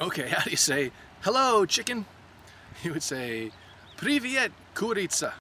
Okay, how do you say, hello chicken? You would say, Privyet kuritsa.